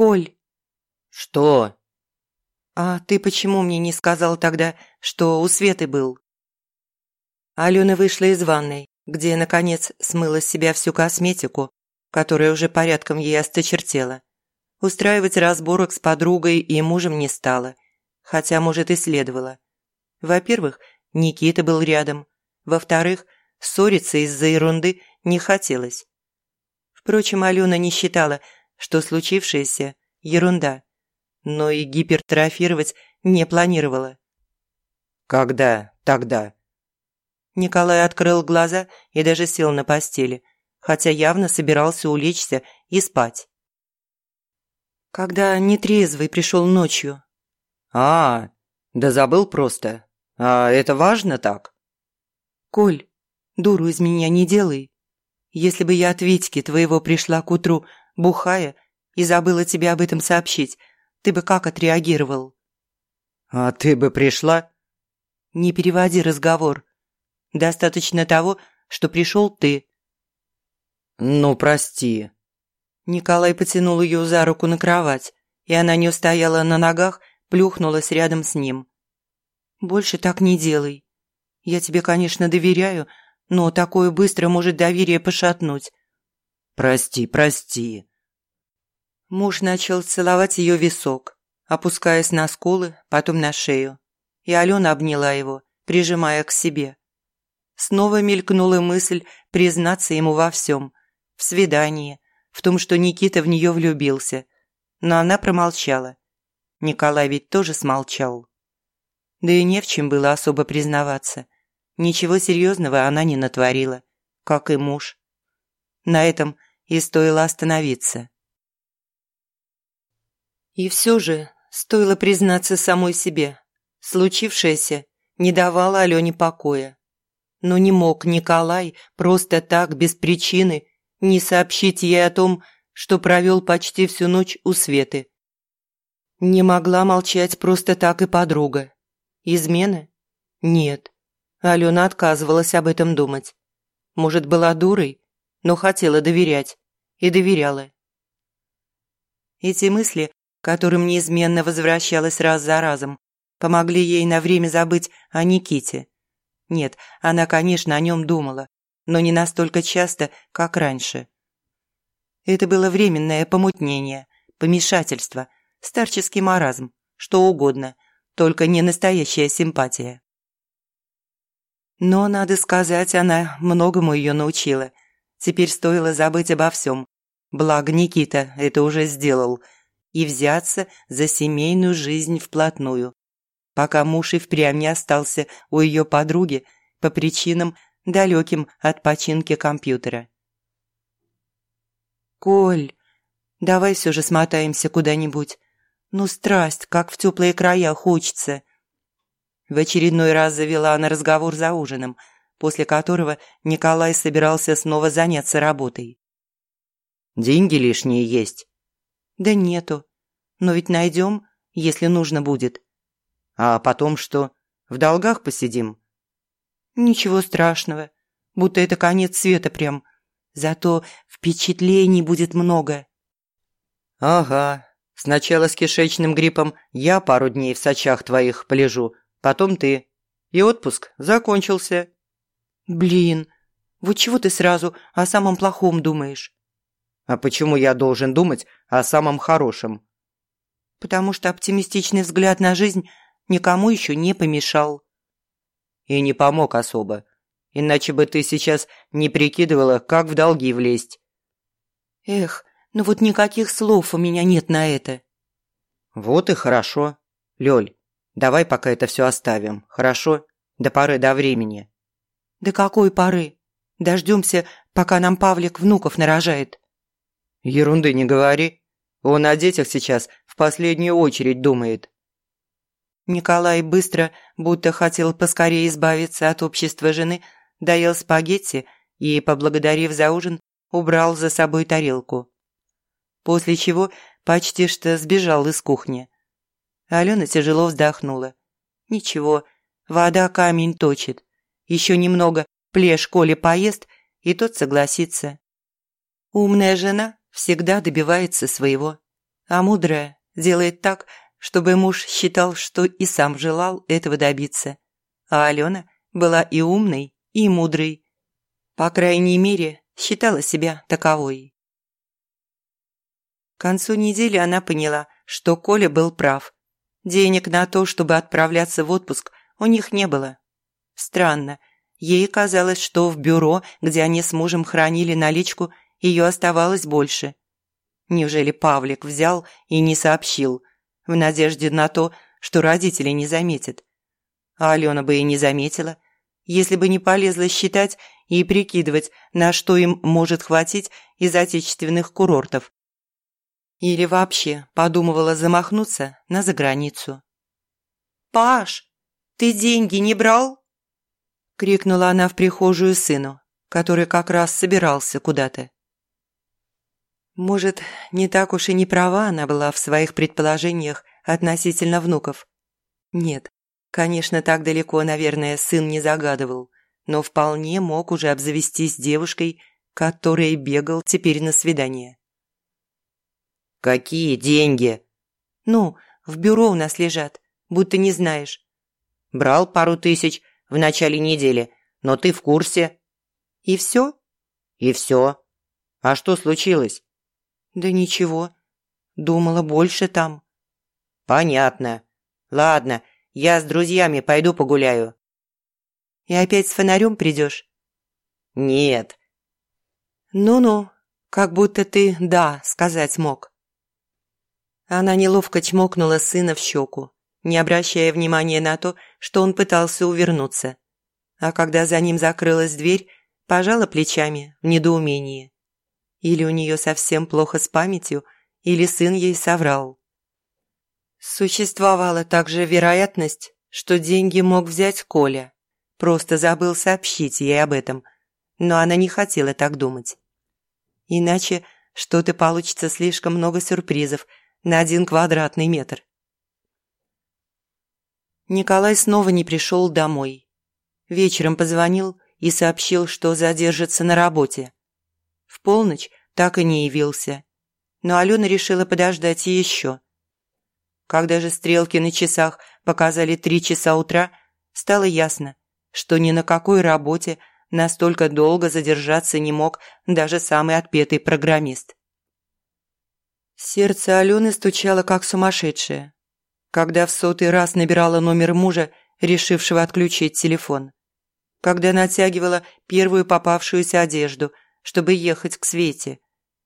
«Коль!» «Что?» «А ты почему мне не сказал тогда, что у Светы был?» Алена вышла из ванной, где, наконец, смыла с себя всю косметику, которая уже порядком ей осточертела. Устраивать разборок с подругой и мужем не стала, хотя, может, и следовало. Во-первых, Никита был рядом. Во-вторых, ссориться из-за ерунды не хотелось. Впрочем, Алена не считала, что случившееся – ерунда, но и гипертрофировать не планировала. «Когда тогда?» Николай открыл глаза и даже сел на постели, хотя явно собирался улечься и спать. Когда нетрезвый пришел ночью. «А, да забыл просто. А это важно так?» «Коль, дуру из меня не делай. Если бы я от Витьки твоего пришла к утру, бухая, и забыла тебе об этом сообщить, ты бы как отреагировал?» «А ты бы пришла?» «Не переводи разговор. Достаточно того, что пришел ты». «Ну, прости». Николай потянул ее за руку на кровать, и она не устояла на ногах, плюхнулась рядом с ним. «Больше так не делай. Я тебе, конечно, доверяю, но такое быстро может доверие пошатнуть». «Прости, прости». Муж начал целовать ее висок, опускаясь на скулы, потом на шею. И Алена обняла его, прижимая к себе. Снова мелькнула мысль признаться ему во всем. В свидании, в том, что Никита в нее влюбился. Но она промолчала. Николай ведь тоже смолчал. Да и не в чем было особо признаваться. Ничего серьезного она не натворила, как и муж. На этом и стоило остановиться. И все же стоило признаться самой себе. Случившееся не давало Алене покоя. Но не мог Николай просто так, без причины, не сообщить ей о том, что провел почти всю ночь у Светы. Не могла молчать просто так и подруга. Измены? Нет. Алена отказывалась об этом думать. Может, была дурой, но хотела доверять. И доверяла. Эти мысли, которым неизменно возвращалась раз за разом, помогли ей на время забыть о Никите. Нет, она, конечно, о нем думала, но не настолько часто, как раньше. Это было временное помутнение, помешательство, старческий маразм, что угодно, только не настоящая симпатия. Но, надо сказать, она многому ее научила. Теперь стоило забыть обо всем. Благо Никита это уже сделал. И взяться за семейную жизнь вплотную пока муж и впрямь не остался у ее подруги по причинам, далеким от починки компьютера. «Коль, давай все же смотаемся куда-нибудь. Ну, страсть, как в теплые края хочется». В очередной раз завела она разговор за ужином, после которого Николай собирался снова заняться работой. «Деньги лишние есть?» «Да нету. Но ведь найдем, если нужно будет. А потом что? В долгах посидим?» «Ничего страшного. Будто это конец света прям. Зато впечатлений будет много». «Ага. Сначала с кишечным гриппом я пару дней в сачах твоих полежу, потом ты. И отпуск закончился». «Блин, вот чего ты сразу о самом плохом думаешь?» «А почему я должен думать о самом хорошем?» «Потому что оптимистичный взгляд на жизнь никому еще не помешал. И не помог особо. Иначе бы ты сейчас не прикидывала, как в долги влезть. Эх, ну вот никаких слов у меня нет на это. Вот и хорошо. Лёль, давай пока это все оставим, хорошо? До поры до времени. До какой поры? Дождемся, пока нам Павлик внуков нарожает. Ерунды не говори. Он о детях сейчас в последнюю очередь думает. Николай быстро, будто хотел поскорее избавиться от общества жены, доел спагетти и, поблагодарив за ужин, убрал за собой тарелку. После чего почти что сбежал из кухни. Алена тяжело вздохнула. «Ничего, вода камень точит. Еще немного плешь Коле поест, и тот согласится». Умная жена всегда добивается своего. А мудрая делает так, чтобы муж считал, что и сам желал этого добиться. А Алена была и умной, и мудрой. По крайней мере, считала себя таковой. К концу недели она поняла, что Коля был прав. Денег на то, чтобы отправляться в отпуск, у них не было. Странно, ей казалось, что в бюро, где они с мужем хранили наличку, ее оставалось больше. Неужели Павлик взял и не сообщил, в надежде на то, что родители не заметят? А Алена бы и не заметила, если бы не полезла считать и прикидывать, на что им может хватить из отечественных курортов. Или вообще подумывала замахнуться на заграницу. «Паш, ты деньги не брал?» крикнула она в прихожую сыну, который как раз собирался куда-то. Может, не так уж и не права она была в своих предположениях относительно внуков. Нет, конечно, так далеко, наверное, сын не загадывал, но вполне мог уже обзавестись девушкой, которой бегал теперь на свидание. «Какие деньги?» «Ну, в бюро у нас лежат, будто не знаешь». «Брал пару тысяч, в начале недели, но ты в курсе». «И все?» «И все. А что случилось?» «Да ничего. Думала, больше там». «Понятно. Ладно, я с друзьями пойду погуляю». «И опять с фонарем придешь?» «Нет». «Ну-ну, как будто ты «да» сказать мог». Она неловко чмокнула сына в щеку не обращая внимания на то, что он пытался увернуться. А когда за ним закрылась дверь, пожала плечами в недоумении. Или у нее совсем плохо с памятью, или сын ей соврал. Существовала также вероятность, что деньги мог взять Коля. Просто забыл сообщить ей об этом, но она не хотела так думать. Иначе что-то получится слишком много сюрпризов на один квадратный метр. Николай снова не пришел домой. Вечером позвонил и сообщил, что задержится на работе. В полночь так и не явился. Но Алена решила подождать еще. Когда же стрелки на часах показали три часа утра, стало ясно, что ни на какой работе настолько долго задержаться не мог даже самый отпетый программист. Сердце Алены стучало как сумасшедшее когда в сотый раз набирала номер мужа, решившего отключить телефон. Когда натягивала первую попавшуюся одежду, чтобы ехать к Свете.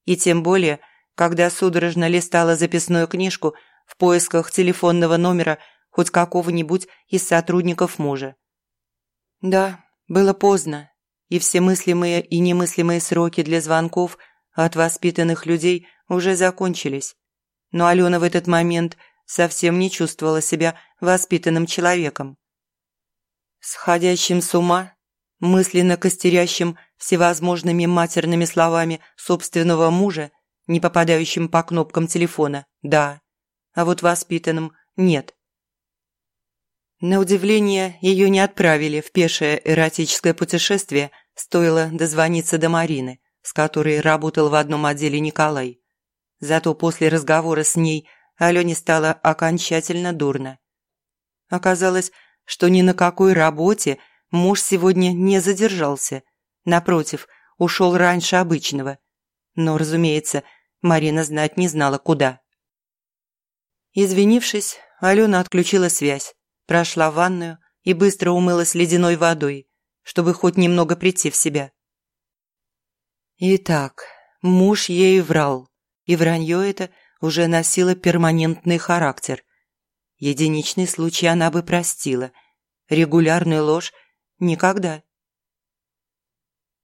И тем более, когда судорожно листала записную книжку в поисках телефонного номера хоть какого-нибудь из сотрудников мужа. Да, было поздно, и все мыслимые и немыслимые сроки для звонков от воспитанных людей уже закончились. Но Алена в этот момент – совсем не чувствовала себя воспитанным человеком. Сходящим с ума, мысленно костерящим всевозможными матерными словами собственного мужа, не попадающим по кнопкам телефона, да, а вот воспитанным нет. На удивление, ее не отправили в пешее эротическое путешествие, стоило дозвониться до Марины, с которой работал в одном отделе Николай. Зато после разговора с ней Алене стало окончательно дурно. Оказалось, что ни на какой работе муж сегодня не задержался. Напротив, ушел раньше обычного. Но, разумеется, Марина знать не знала, куда. Извинившись, Алена отключила связь, прошла в ванную и быстро умылась ледяной водой, чтобы хоть немного прийти в себя. Итак, муж ей врал, и вранье это – уже носила перманентный характер. Единичный случай она бы простила. Регулярную ложь – никогда.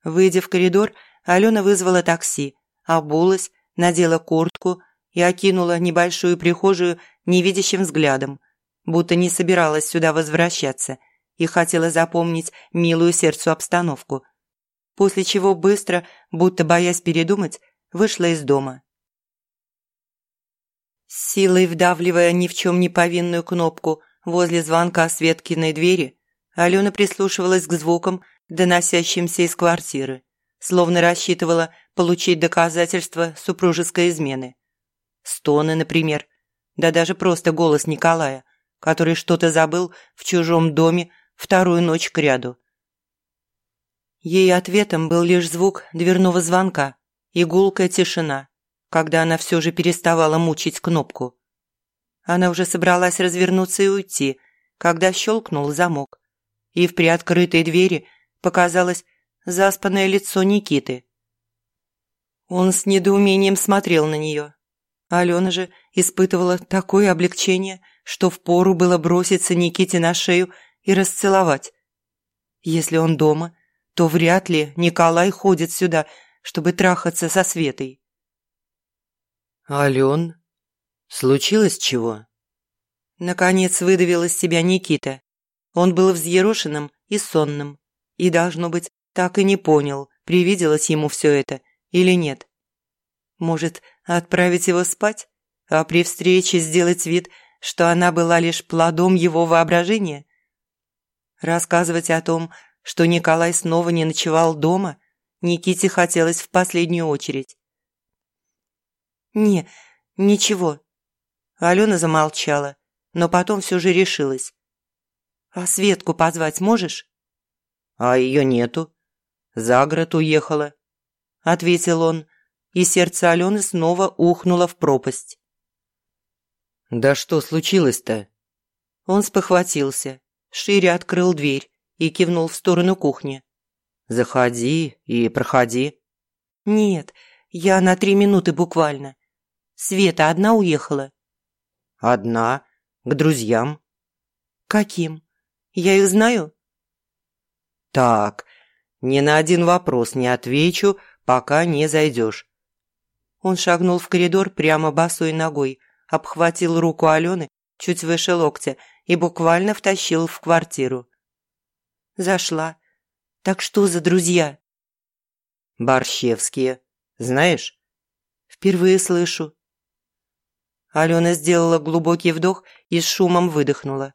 Выйдя в коридор, Алена вызвала такси, обулась, надела куртку и окинула небольшую прихожую невидящим взглядом, будто не собиралась сюда возвращаться и хотела запомнить милую сердцу обстановку. После чего быстро, будто боясь передумать, вышла из дома силой вдавливая ни в чем не повинную кнопку возле звонка Светкиной двери, Алена прислушивалась к звукам, доносящимся из квартиры, словно рассчитывала получить доказательства супружеской измены. стоны, например. Да даже просто голос Николая, который что-то забыл в чужом доме вторую ночь кряду. Ей ответом был лишь звук дверного звонка и гулкая тишина, когда она все же переставала мучить кнопку. Она уже собралась развернуться и уйти, когда щелкнул замок, и в приоткрытой двери показалось заспанное лицо Никиты. Он с недоумением смотрел на нее. Алена же испытывала такое облегчение, что впору было броситься Никите на шею и расцеловать. Если он дома, то вряд ли Николай ходит сюда, чтобы трахаться со Светой. «Ален, случилось чего?» Наконец выдавил из себя Никита. Он был взъерошенным и сонным. И, должно быть, так и не понял, привиделось ему все это или нет. Может, отправить его спать, а при встрече сделать вид, что она была лишь плодом его воображения? Рассказывать о том, что Николай снова не ночевал дома, Никите хотелось в последнюю очередь. «Не, ничего». Алена замолчала, но потом все же решилась. «А Светку позвать можешь?» «А ее нету. За город уехала», – ответил он, и сердце Алены снова ухнуло в пропасть. «Да что случилось-то?» Он спохватился, шире открыл дверь и кивнул в сторону кухни. «Заходи и проходи». «Нет, я на три минуты буквально. Света одна уехала?» «Одна? К друзьям?» «Каким? Я их знаю?» «Так, ни на один вопрос не отвечу, пока не зайдешь». Он шагнул в коридор прямо босой ногой, обхватил руку Алены чуть выше локтя и буквально втащил в квартиру. Зашла. Так что за друзья? Борщевские. Знаешь? Впервые слышу. Алена сделала глубокий вдох и с шумом выдохнула.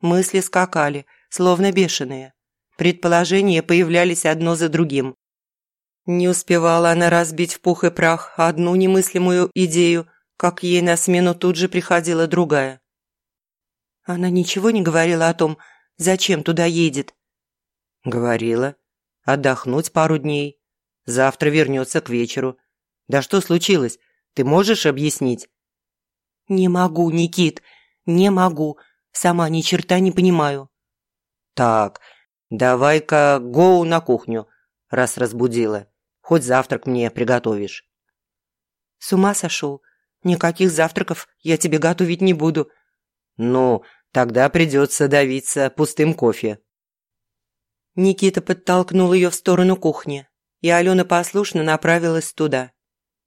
Мысли скакали, словно бешеные. Предположения появлялись одно за другим. Не успевала она разбить в пух и прах одну немыслимую идею, как ей на смену тут же приходила другая. Она ничего не говорила о том, зачем туда едет. Говорила. Отдохнуть пару дней. Завтра вернется к вечеру. Да что случилось? Ты можешь объяснить? Не могу, Никит, не могу. Сама ни черта не понимаю. Так, давай-ка гоу на кухню, раз разбудила. Хоть завтрак мне приготовишь. С ума сошел? Никаких завтраков я тебе готовить не буду. Ну, тогда придется давиться пустым кофе. Никита подтолкнул ее в сторону кухни, и Алена послушно направилась туда.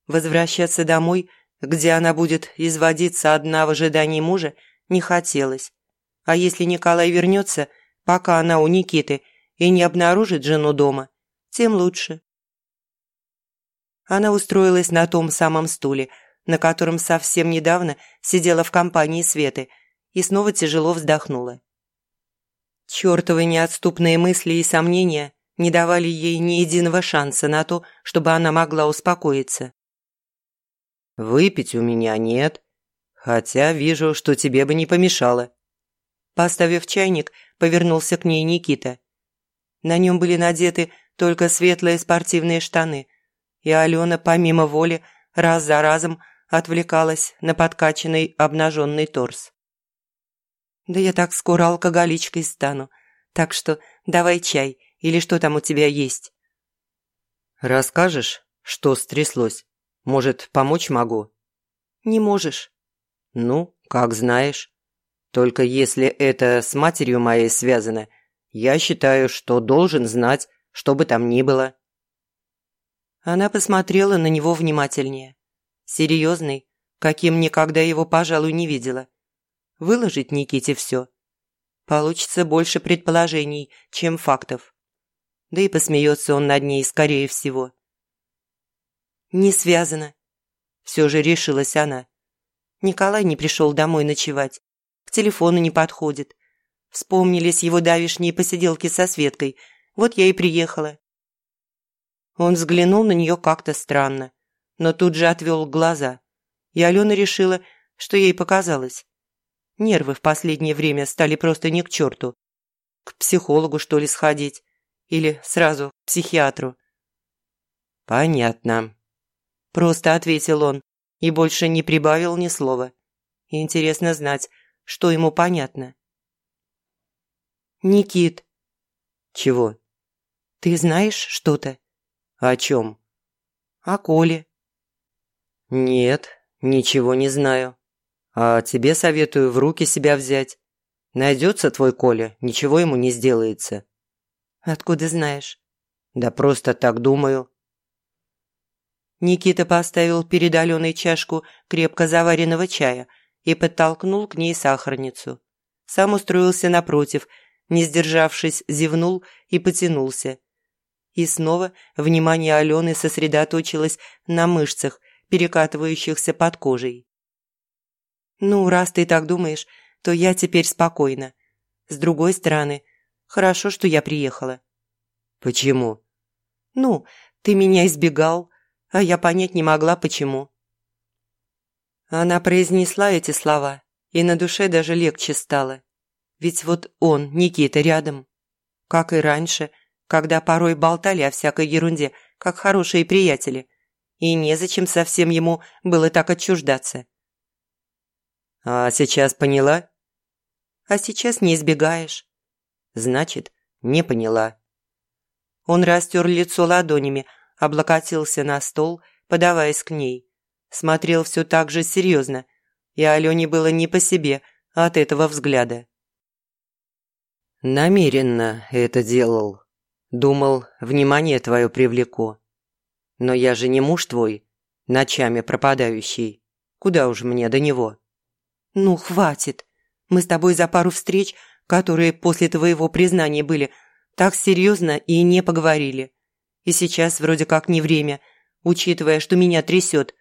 Возвращаться домой, где она будет изводиться одна в ожидании мужа, не хотелось. А если Николай вернется, пока она у Никиты, и не обнаружит жену дома, тем лучше. Она устроилась на том самом стуле, на котором совсем недавно сидела в компании Светы, и снова тяжело вздохнула. Чёртовы неотступные мысли и сомнения не давали ей ни единого шанса на то, чтобы она могла успокоиться. «Выпить у меня нет, хотя вижу, что тебе бы не помешало». Поставив чайник, повернулся к ней Никита. На нем были надеты только светлые спортивные штаны, и Алена, помимо воли, раз за разом отвлекалась на подкачанный обнаженный торс. Да я так скоро алкоголичкой стану. Так что давай чай или что там у тебя есть. Расскажешь, что стряслось? Может, помочь могу? Не можешь. Ну, как знаешь. Только если это с матерью моей связано, я считаю, что должен знать, что бы там ни было. Она посмотрела на него внимательнее. Серьезный, каким никогда его, пожалуй, не видела выложить Никите все. Получится больше предположений, чем фактов. Да и посмеется он над ней, скорее всего. Не связано. Все же решилась она. Николай не пришел домой ночевать. К телефону не подходит. Вспомнились его давишние посиделки со Светкой. Вот я и приехала. Он взглянул на нее как-то странно, но тут же отвел глаза И Алена решила, что ей показалось. Нервы в последнее время стали просто не к черту. К психологу, что ли, сходить? Или сразу к психиатру? «Понятно», – просто ответил он и больше не прибавил ни слова. Интересно знать, что ему понятно. «Никит». «Чего?» «Ты знаешь что-то?» «О чем?» «О Коле». «Нет, ничего не знаю. А тебе советую в руки себя взять. Найдется твой Коля, ничего ему не сделается». «Откуда знаешь?» «Да просто так думаю». Никита поставил перед Аленой чашку крепко заваренного чая и подтолкнул к ней сахарницу. Сам устроился напротив, не сдержавшись, зевнул и потянулся. И снова внимание Алены сосредоточилось на мышцах, перекатывающихся под кожей. «Ну, раз ты так думаешь, то я теперь спокойна. С другой стороны, хорошо, что я приехала». «Почему?» «Ну, ты меня избегал, а я понять не могла, почему». Она произнесла эти слова, и на душе даже легче стало. Ведь вот он, Никита, рядом. Как и раньше, когда порой болтали о всякой ерунде, как хорошие приятели. И незачем совсем ему было так отчуждаться. «А сейчас поняла?» «А сейчас не избегаешь». «Значит, не поняла». Он растер лицо ладонями, облокотился на стол, подаваясь к ней. Смотрел все так же серьезно, и Алене было не по себе от этого взгляда. «Намеренно это делал. Думал, внимание твое привлеку. Но я же не муж твой, ночами пропадающий. Куда уж мне до него?» «Ну, хватит. Мы с тобой за пару встреч, которые после твоего признания были, так серьезно и не поговорили. И сейчас вроде как не время, учитывая, что меня трясет.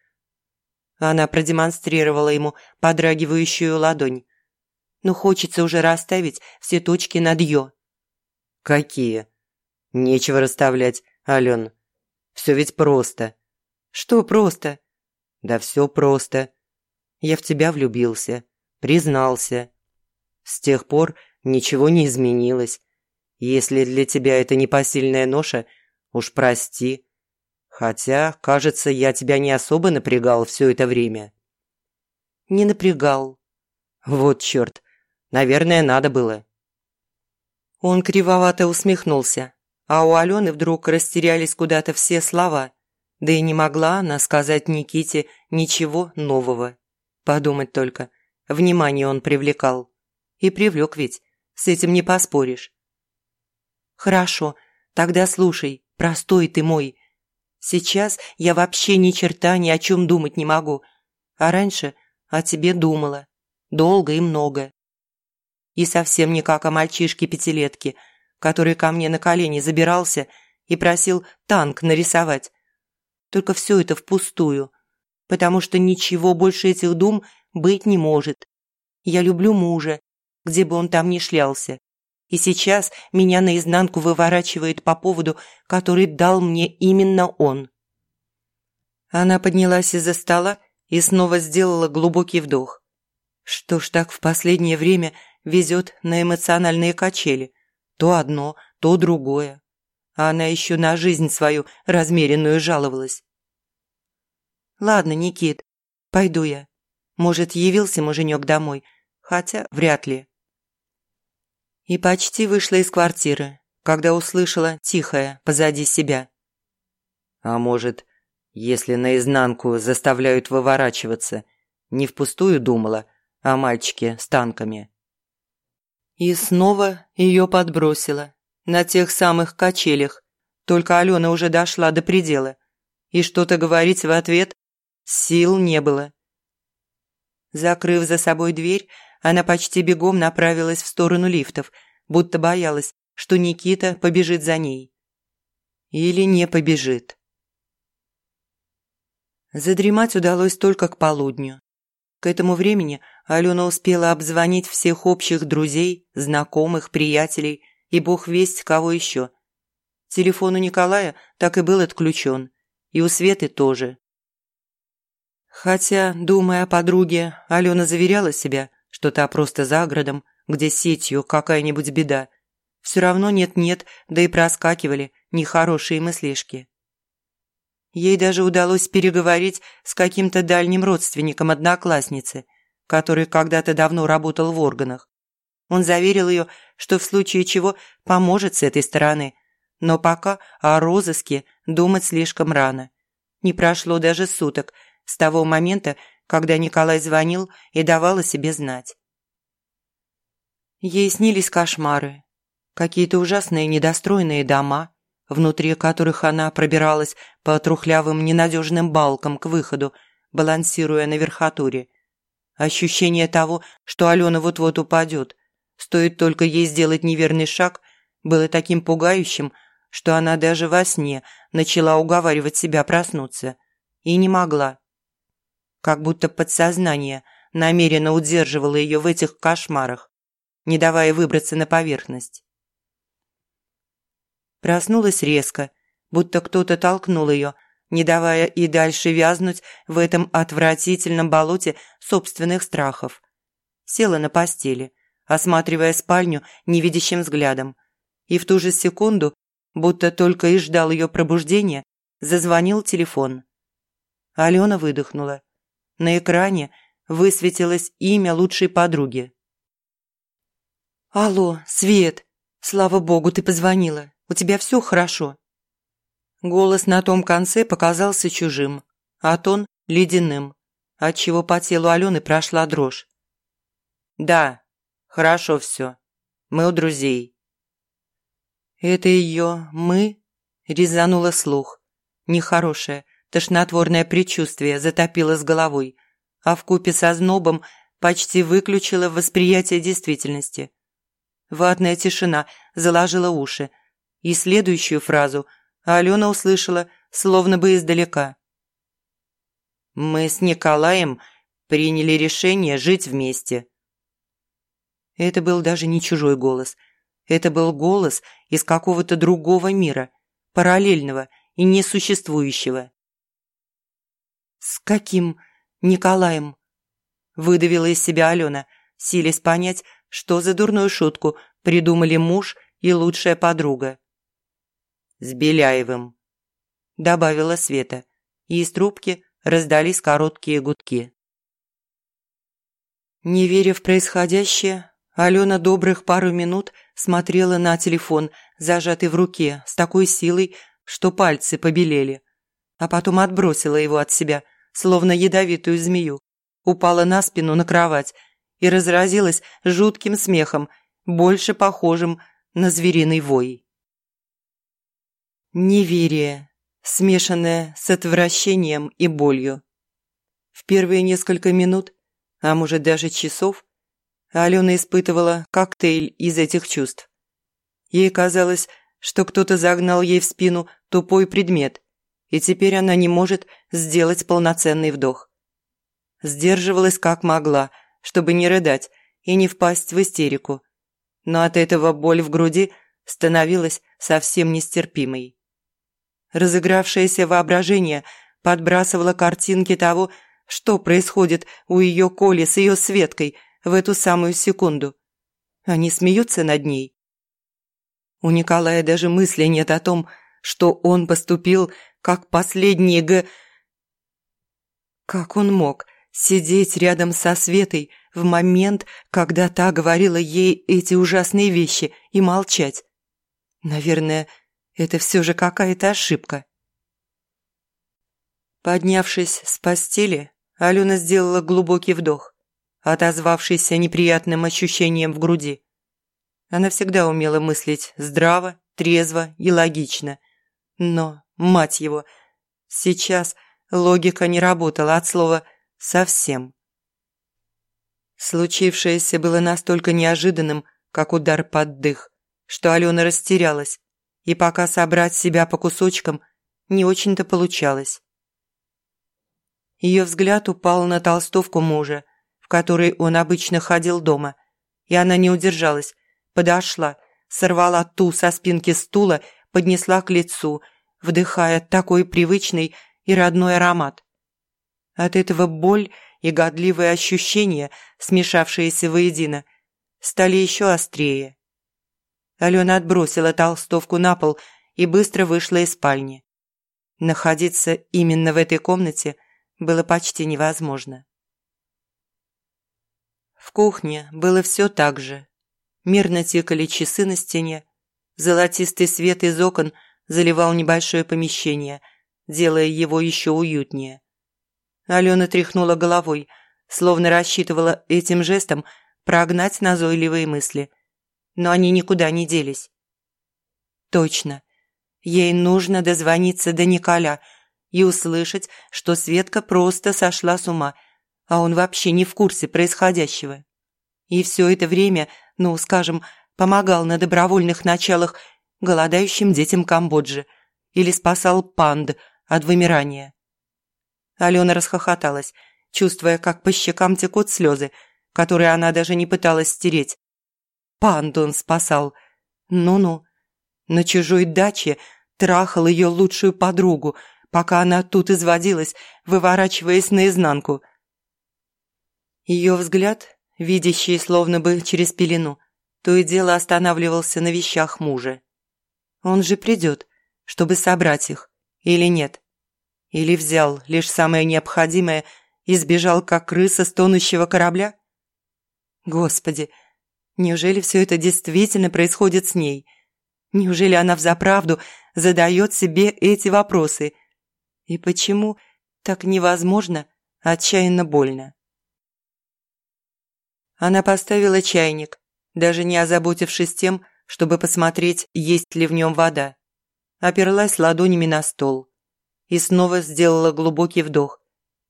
Она продемонстрировала ему подрагивающую ладонь. Но «Ну, хочется уже расставить все точки над «ё». «Какие?» «Нечего расставлять, Ален. Все ведь просто». «Что просто?» «Да все просто. Я в тебя влюбился, признался. С тех пор ничего не изменилось. Если для тебя это непосильная ноша – Уж прости. Хотя, кажется, я тебя не особо напрягал все это время. Не напрягал. Вот черт. Наверное, надо было. Он кривовато усмехнулся, а у Алены вдруг растерялись куда-то все слова. Да и не могла она сказать Никите ничего нового. Подумать только, внимание он привлекал. И привлек ведь, с этим не поспоришь. «Хорошо, тогда слушай простой ты мой. Сейчас я вообще ни черта ни о чем думать не могу. А раньше о тебе думала. Долго и много. И совсем не как о мальчишке-пятилетке, который ко мне на колени забирался и просил танк нарисовать. Только все это впустую, потому что ничего больше этих дум быть не может. Я люблю мужа, где бы он там ни шлялся. И сейчас меня наизнанку выворачивает по поводу, который дал мне именно он. Она поднялась из-за стола и снова сделала глубокий вдох. Что ж так в последнее время везет на эмоциональные качели? То одно, то другое. А она еще на жизнь свою размеренную жаловалась. «Ладно, Никит, пойду я. Может, явился муженек домой, хотя вряд ли» и почти вышла из квартиры, когда услышала тихое позади себя. «А может, если наизнанку заставляют выворачиваться, не впустую думала о мальчике с танками?» И снова ее подбросило на тех самых качелях, только Алена уже дошла до предела, и что-то говорить в ответ сил не было. Закрыв за собой дверь, она почти бегом направилась в сторону лифтов, будто боялась, что Никита побежит за ней. Или не побежит. Задремать удалось только к полудню. К этому времени Алена успела обзвонить всех общих друзей, знакомых, приятелей и бог весть кого еще. Телефон у Николая так и был отключен, и у Светы тоже. Хотя, думая о подруге, Алена заверяла себя, что та просто за городом, где сетью какая-нибудь беда. Все равно нет-нет, да и проскакивали нехорошие мыслишки. Ей даже удалось переговорить с каким-то дальним родственником одноклассницы, который когда-то давно работал в органах. Он заверил ее, что в случае чего поможет с этой стороны, но пока о розыске думать слишком рано. Не прошло даже суток – с того момента, когда Николай звонил и давал о себе знать. Ей снились кошмары. Какие-то ужасные недостроенные дома, внутри которых она пробиралась по трухлявым ненадежным балкам к выходу, балансируя на верхотуре. Ощущение того, что Алена вот-вот упадет, стоит только ей сделать неверный шаг, было таким пугающим, что она даже во сне начала уговаривать себя проснуться. И не могла как будто подсознание намеренно удерживало ее в этих кошмарах, не давая выбраться на поверхность. Проснулась резко, будто кто-то толкнул ее, не давая и дальше вязнуть в этом отвратительном болоте собственных страхов. Села на постели, осматривая спальню невидящим взглядом, и в ту же секунду, будто только и ждал ее пробуждения, зазвонил телефон. Алена выдохнула. На экране высветилось имя лучшей подруги. «Алло, Свет! Слава богу, ты позвонила. У тебя все хорошо?» Голос на том конце показался чужим, а тон – ледяным, отчего по телу Алены прошла дрожь. «Да, хорошо все. Мы у друзей». «Это ее «мы»?» – резануло слух. Нехорошее, Тошнотворное предчувствие затопило с головой, а вкупе со знобом почти выключило восприятие действительности. Ватная тишина заложила уши, и следующую фразу Алена услышала словно бы издалека. «Мы с Николаем приняли решение жить вместе». Это был даже не чужой голос. Это был голос из какого-то другого мира, параллельного и несуществующего. «С каким Николаем?» Выдавила из себя Алена, силясь понять, что за дурную шутку придумали муж и лучшая подруга. «С Беляевым», – добавила Света, и из трубки раздались короткие гудки. Не веря в происходящее, Алена добрых пару минут смотрела на телефон, зажатый в руке, с такой силой, что пальцы побелели, а потом отбросила его от себя – словно ядовитую змею, упала на спину на кровать и разразилась жутким смехом, больше похожим на звериный вой. Неверие, смешанное с отвращением и болью. В первые несколько минут, а может даже часов, Алена испытывала коктейль из этих чувств. Ей казалось, что кто-то загнал ей в спину тупой предмет, и теперь она не может сделать полноценный вдох. Сдерживалась как могла, чтобы не рыдать и не впасть в истерику. Но от этого боль в груди становилась совсем нестерпимой. Разыгравшееся воображение подбрасывало картинки того, что происходит у ее Коли с ее Светкой в эту самую секунду. Они смеются над ней. У Николая даже мысли нет о том, что он поступил как последний г... Как он мог сидеть рядом со Светой в момент, когда та говорила ей эти ужасные вещи и молчать? Наверное, это все же какая-то ошибка. Поднявшись с постели, Алена сделала глубокий вдох, отозвавшийся неприятным ощущением в груди. Она всегда умела мыслить здраво, трезво и логично. Но Мать его! Сейчас логика не работала от слова «совсем». Случившееся было настолько неожиданным, как удар под дых, что Алена растерялась, и пока собрать себя по кусочкам не очень-то получалось. Ее взгляд упал на толстовку мужа, в которой он обычно ходил дома, и она не удержалась, подошла, сорвала ту со спинки стула, поднесла к лицу – вдыхая такой привычный и родной аромат. От этого боль и годливые ощущения, смешавшиеся воедино, стали еще острее. Алена отбросила толстовку на пол и быстро вышла из спальни. Находиться именно в этой комнате было почти невозможно. В кухне было все так же. Мирно тикали часы на стене. Золотистый свет из окон заливал небольшое помещение, делая его еще уютнее. Алена тряхнула головой, словно рассчитывала этим жестом прогнать назойливые мысли. Но они никуда не делись. Точно. Ей нужно дозвониться до Николя и услышать, что Светка просто сошла с ума, а он вообще не в курсе происходящего. И все это время, ну, скажем, помогал на добровольных началах голодающим детям Камбоджи или спасал панд от вымирания. Алена расхохоталась, чувствуя, как по щекам текут слезы, которые она даже не пыталась стереть. Панд он спасал. Ну-ну. На чужой даче трахал ее лучшую подругу, пока она тут изводилась, выворачиваясь наизнанку. Ее взгляд, видящий словно бы через пелену, то и дело останавливался на вещах мужа. Он же придет, чтобы собрать их, или нет? Или взял лишь самое необходимое и сбежал, как крыса с тонущего корабля? Господи, неужели все это действительно происходит с ней? Неужели она взаправду задает себе эти вопросы? И почему так невозможно, отчаянно больно? Она поставила чайник, даже не озаботившись тем, чтобы посмотреть, есть ли в нем вода. Оперлась ладонями на стол и снова сделала глубокий вдох,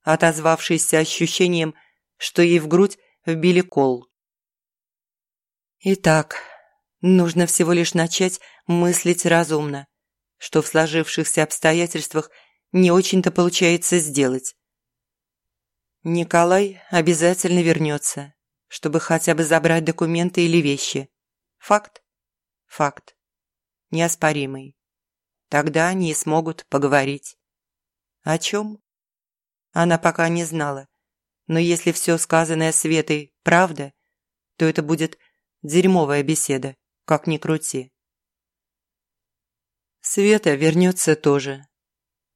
отозвавшийся ощущением, что ей в грудь вбили кол. Итак, нужно всего лишь начать мыслить разумно, что в сложившихся обстоятельствах не очень-то получается сделать. Николай обязательно вернется, чтобы хотя бы забрать документы или вещи. Факт? Факт. Неоспоримый. Тогда они и смогут поговорить. О чем? Она пока не знала. Но если все сказанное Светой правда, то это будет дерьмовая беседа, как ни крути. Света вернется тоже.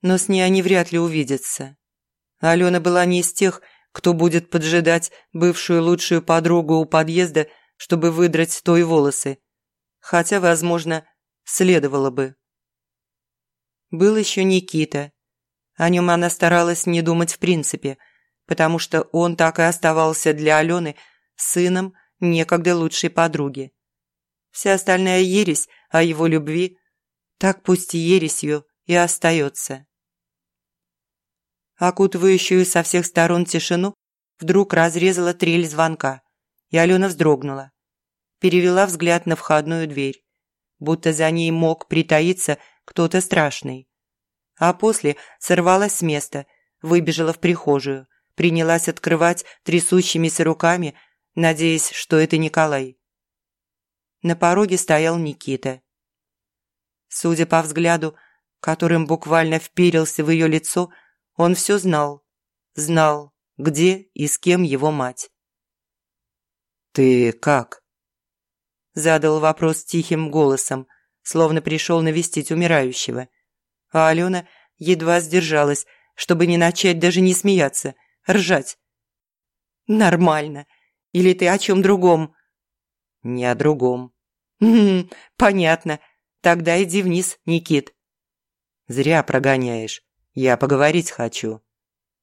Но с ней они вряд ли увидятся. Алена была не из тех, кто будет поджидать бывшую лучшую подругу у подъезда, чтобы выдрать той волосы. Хотя, возможно, следовало бы. Был еще Никита, о нем она старалась не думать в принципе, потому что он так и оставался для Алены сыном некогда лучшей подруги. Вся остальная ересь о его любви так пусть и ересью и остается. Окутывающую со всех сторон тишину вдруг разрезала трель звонка, и Алена вздрогнула. Перевела взгляд на входную дверь, будто за ней мог притаиться кто-то страшный а после сорвалась с места, выбежала в прихожую, принялась открывать трясущимися руками, надеясь, что это Николай. На пороге стоял Никита. Судя по взгляду, которым буквально вперился в ее лицо, он все знал. Знал, где и с кем его мать. «Ты как?» Задал вопрос тихим голосом, словно пришел навестить умирающего а Алена едва сдержалась, чтобы не начать даже не смеяться, ржать. «Нормально. Или ты о чем другом?» «Не о другом». «Хм, понятно. Тогда иди вниз, Никит». «Зря прогоняешь. Я поговорить хочу».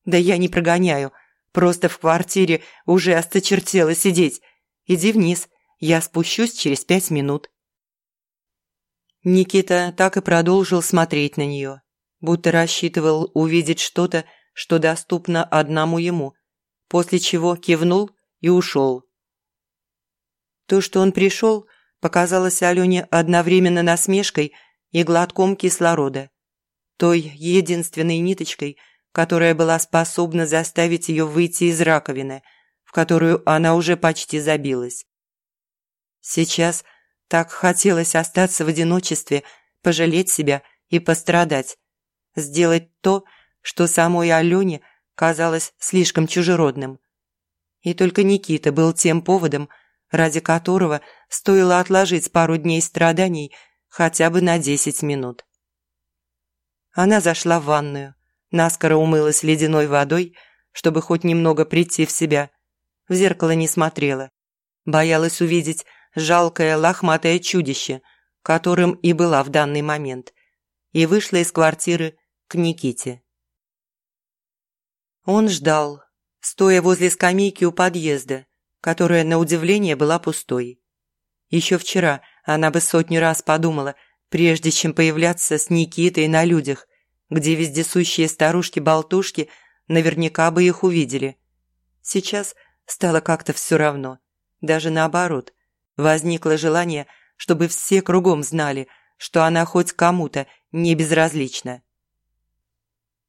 «Да я не прогоняю. Просто в квартире уже осточертело сидеть. Иди вниз. Я спущусь через пять минут». Никита так и продолжил смотреть на нее, будто рассчитывал увидеть что-то, что доступно одному ему, после чего кивнул и ушел. То, что он пришел, показалось Алене одновременно насмешкой и глотком кислорода, той единственной ниточкой, которая была способна заставить ее выйти из раковины, в которую она уже почти забилась. Сейчас – так хотелось остаться в одиночестве, пожалеть себя и пострадать. Сделать то, что самой Алене казалось слишком чужеродным. И только Никита был тем поводом, ради которого стоило отложить пару дней страданий хотя бы на десять минут. Она зашла в ванную, наскоро умылась ледяной водой, чтобы хоть немного прийти в себя. В зеркало не смотрела. Боялась увидеть жалкое лохматое чудище, которым и была в данный момент, и вышла из квартиры к Никите. Он ждал, стоя возле скамейки у подъезда, которая, на удивление, была пустой. Еще вчера она бы сотню раз подумала, прежде чем появляться с Никитой на людях, где вездесущие старушки-болтушки наверняка бы их увидели. Сейчас стало как-то все равно. Даже наоборот. Возникло желание, чтобы все кругом знали, что она хоть кому-то не безразлична.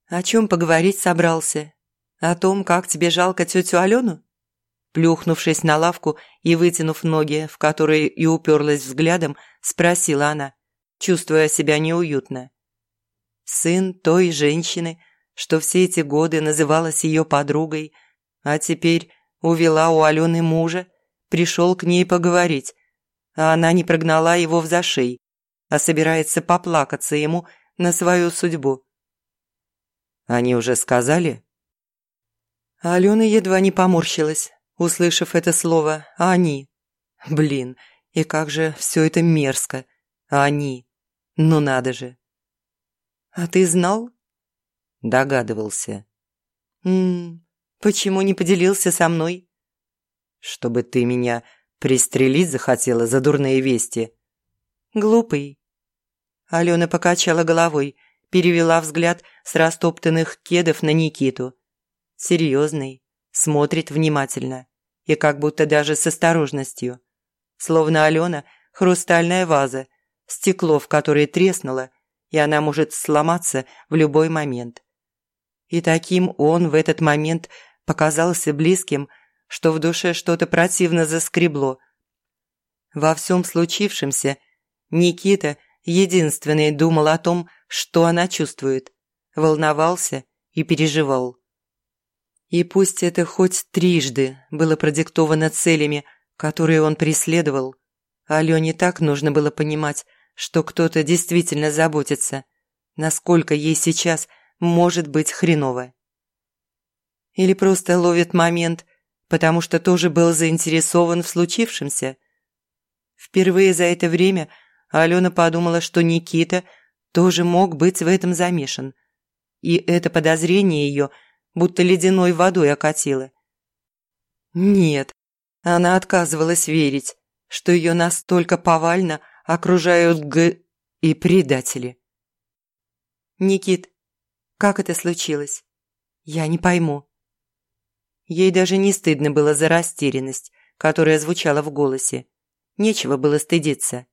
«О чем поговорить собрался? О том, как тебе жалко тетю Алену?» Плюхнувшись на лавку и вытянув ноги, в которые и уперлась взглядом, спросила она, чувствуя себя неуютно. Сын той женщины, что все эти годы называлась ее подругой, а теперь увела у Алены мужа, пришел к ней поговорить, а она не прогнала его в зашей, а собирается поплакаться ему на свою судьбу. «Они уже сказали?» Алена едва не поморщилась, услышав это слово «они». Блин, и как же все это мерзко. Они. Ну надо же. А ты знал? Догадывался. Ммм, почему не поделился со мной? Чтобы ты меня пристрелить захотела за дурные вести. Глупый. Алена покачала головой, перевела взгляд с растоптанных кедов на Никиту. Серьезный, смотрит внимательно и как будто даже с осторожностью. Словно Алена – хрустальная ваза, стекло в которой треснуло, и она может сломаться в любой момент. И таким он в этот момент показался близким, что в душе что-то противно заскребло. Во всем случившемся Никита единственный думал о том, что она чувствует, волновался и переживал. И пусть это хоть трижды было продиктовано целями, которые он преследовал, Алене так нужно было понимать, что кто-то действительно заботится, насколько ей сейчас может быть хреново. Или просто ловит момент, потому что тоже был заинтересован в случившемся. Впервые за это время Алена подумала, что Никита тоже мог быть в этом замешан. И это подозрение ее – будто ледяной водой окатило. Нет, она отказывалась верить, что ее настолько повально окружают г... и предатели. «Никит, как это случилось? Я не пойму». Ей даже не стыдно было за растерянность, которая звучала в голосе. Нечего было стыдиться.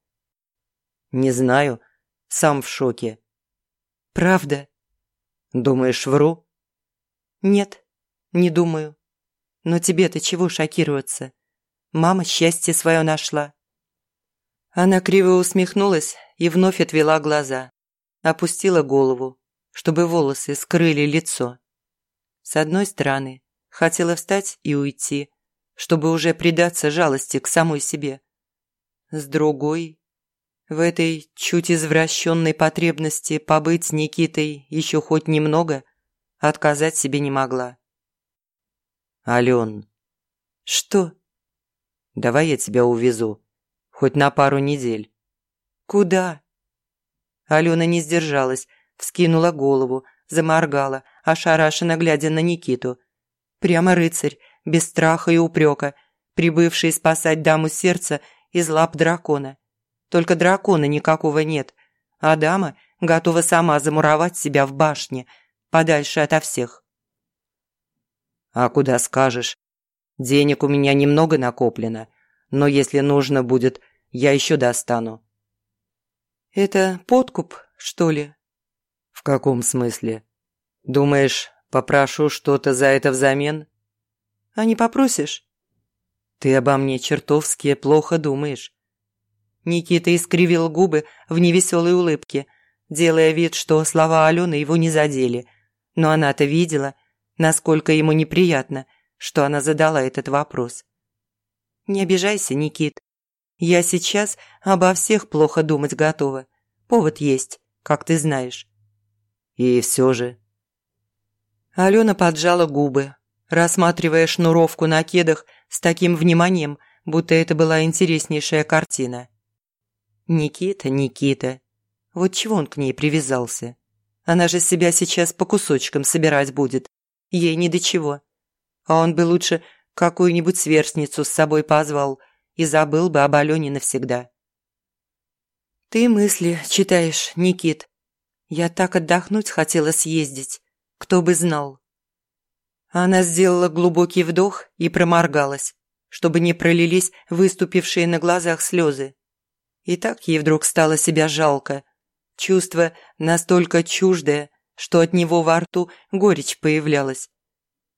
«Не знаю, сам в шоке». «Правда?» «Думаешь, вру?» «Нет, не думаю. Но тебе-то чего шокироваться? Мама счастье свое нашла». Она криво усмехнулась и вновь отвела глаза. Опустила голову, чтобы волосы скрыли лицо. С одной стороны, хотела встать и уйти, чтобы уже предаться жалости к самой себе. С другой, в этой чуть извращенной потребности побыть с Никитой еще хоть немного – Отказать себе не могла. «Ален». «Что?» «Давай я тебя увезу. Хоть на пару недель». «Куда?» Алена не сдержалась, вскинула голову, заморгала, ошарашенно глядя на Никиту. Прямо рыцарь, без страха и упрека, прибывший спасать даму сердца из лап дракона. Только дракона никакого нет, а дама готова сама замуровать себя в башне – подальше ото всех. «А куда скажешь? Денег у меня немного накоплено, но если нужно будет, я еще достану». «Это подкуп, что ли?» «В каком смысле? Думаешь, попрошу что-то за это взамен?» «А не попросишь?» «Ты обо мне чертовски плохо думаешь». Никита искривил губы в невеселой улыбке, делая вид, что слова Алены его не задели, но она-то видела, насколько ему неприятно, что она задала этот вопрос. «Не обижайся, Никит. Я сейчас обо всех плохо думать готова. Повод есть, как ты знаешь». «И все же...» Алена поджала губы, рассматривая шнуровку на кедах с таким вниманием, будто это была интереснейшая картина. Никита, Никита. Вот чего он к ней привязался? Она же себя сейчас по кусочкам собирать будет. Ей ни до чего. А он бы лучше какую-нибудь сверстницу с собой позвал и забыл бы об Алене навсегда. «Ты мысли читаешь, Никит. Я так отдохнуть хотела съездить. Кто бы знал». Она сделала глубокий вдох и проморгалась, чтобы не пролились выступившие на глазах слезы. И так ей вдруг стало себя жалко. Чувство настолько чуждое, что от него во рту горечь появлялась.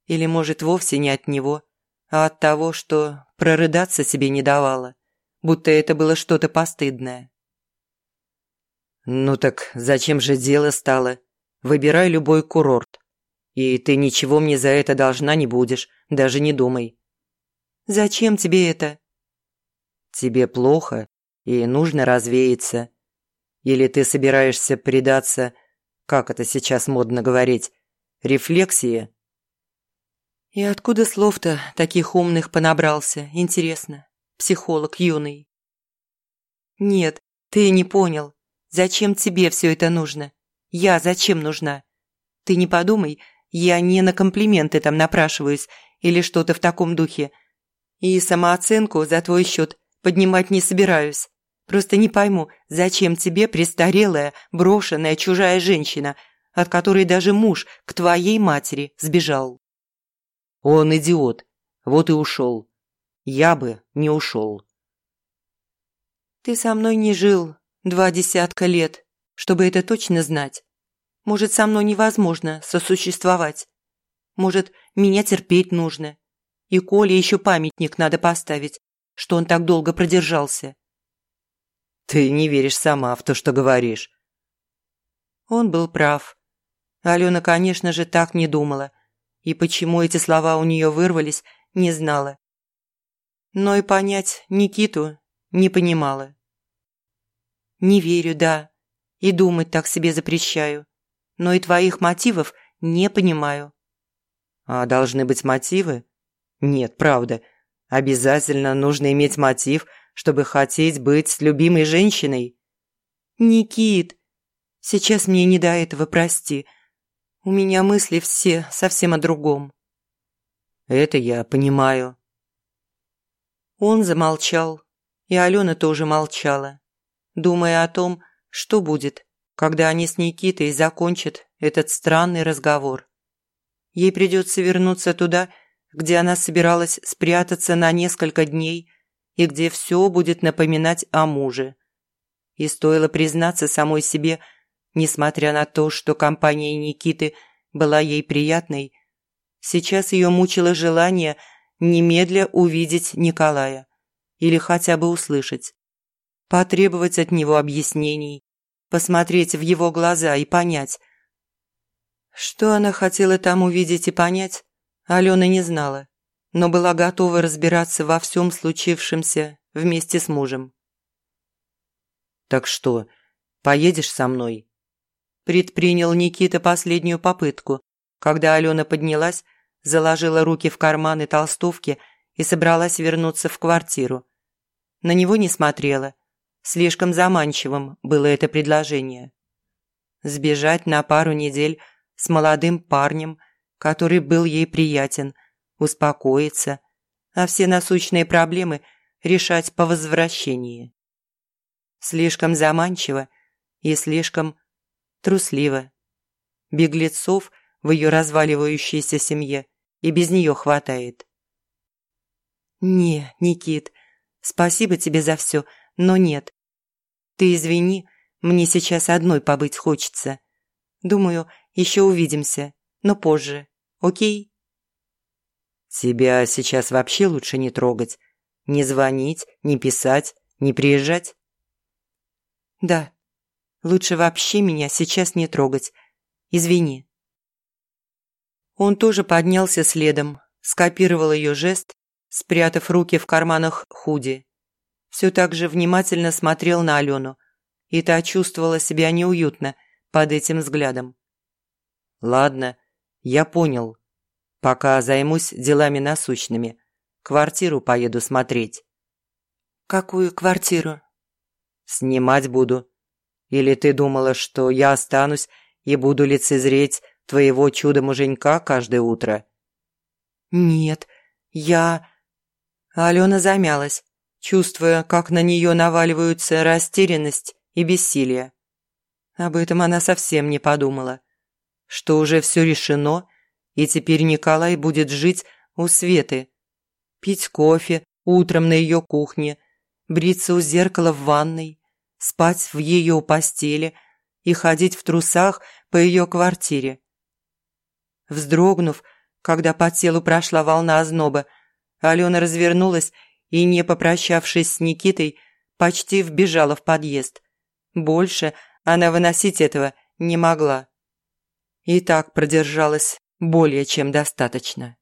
Или, может, вовсе не от него, а от того, что прорыдаться себе не давала, будто это было что-то постыдное. «Ну так зачем же дело стало? Выбирай любой курорт. И ты ничего мне за это должна не будешь, даже не думай». «Зачем тебе это?» «Тебе плохо, и нужно развеяться. Или ты собираешься предаться, как это сейчас модно говорить, рефлексии?» И откуда слов-то таких умных понабрался, интересно? Психолог юный. Нет, ты не понял. Зачем тебе все это нужно? Я зачем нужна? Ты не подумай, я не на комплименты там напрашиваюсь или что-то в таком духе. И самооценку за твой счет поднимать не собираюсь. Просто не пойму, зачем тебе престарелая, брошенная чужая женщина, от которой даже муж к твоей матери сбежал. Он идиот. Вот и ушел. Я бы не ушел. Ты со мной не жил два десятка лет, чтобы это точно знать. Может, со мной невозможно сосуществовать. Может, меня терпеть нужно. И Коле еще памятник надо поставить, что он так долго продержался. Ты не веришь сама в то, что говоришь. Он был прав. Алена, конечно же, так не думала и почему эти слова у нее вырвались, не знала. Но и понять Никиту не понимала. «Не верю, да, и думать так себе запрещаю, но и твоих мотивов не понимаю». «А должны быть мотивы?» «Нет, правда. Обязательно нужно иметь мотив, чтобы хотеть быть с любимой женщиной». «Никит, сейчас мне не до этого, прости. У меня мысли все совсем о другом. Это я понимаю. Он замолчал, и Алена тоже молчала, думая о том, что будет, когда они с Никитой закончат этот странный разговор. Ей придется вернуться туда, где она собиралась спрятаться на несколько дней и где все будет напоминать о муже. И стоило признаться самой себе – Несмотря на то, что компания Никиты была ей приятной, сейчас ее мучило желание немедля увидеть Николая или хотя бы услышать, потребовать от него объяснений, посмотреть в его глаза и понять. Что она хотела там увидеть и понять, Алена не знала, но была готова разбираться во всем случившемся вместе с мужем. «Так что, поедешь со мной?» Предпринял Никита последнюю попытку, когда Алена поднялась, заложила руки в карманы толстовки и собралась вернуться в квартиру. На него не смотрела. Слишком заманчивым было это предложение. Сбежать на пару недель с молодым парнем, который был ей приятен, успокоиться, а все насущные проблемы решать по возвращении. Слишком заманчиво и слишком трусливо. Беглецов в ее разваливающейся семье и без нее хватает. «Не, Никит, спасибо тебе за все, но нет. Ты извини, мне сейчас одной побыть хочется. Думаю, еще увидимся, но позже, окей?» «Тебя сейчас вообще лучше не трогать. Не звонить, не писать, не приезжать?» «Да, Лучше вообще меня сейчас не трогать. Извини». Он тоже поднялся следом, скопировал ее жест, спрятав руки в карманах худи. Все так же внимательно смотрел на Алену, и та чувствовала себя неуютно под этим взглядом. «Ладно, я понял. Пока займусь делами насущными. Квартиру поеду смотреть». «Какую квартиру?» «Снимать буду. Или ты думала, что я останусь и буду лицезреть твоего чудо-муженька каждое утро?» «Нет, я...» Алена замялась, чувствуя, как на нее наваливаются растерянность и бессилие. Об этом она совсем не подумала. Что уже все решено, и теперь Николай будет жить у Светы. Пить кофе утром на ее кухне, бриться у зеркала в ванной, спать в ее постели и ходить в трусах по ее квартире. Вздрогнув, когда по телу прошла волна озноба, Алена развернулась и, не попрощавшись с Никитой, почти вбежала в подъезд. Больше она выносить этого не могла. И так продержалась более чем достаточно.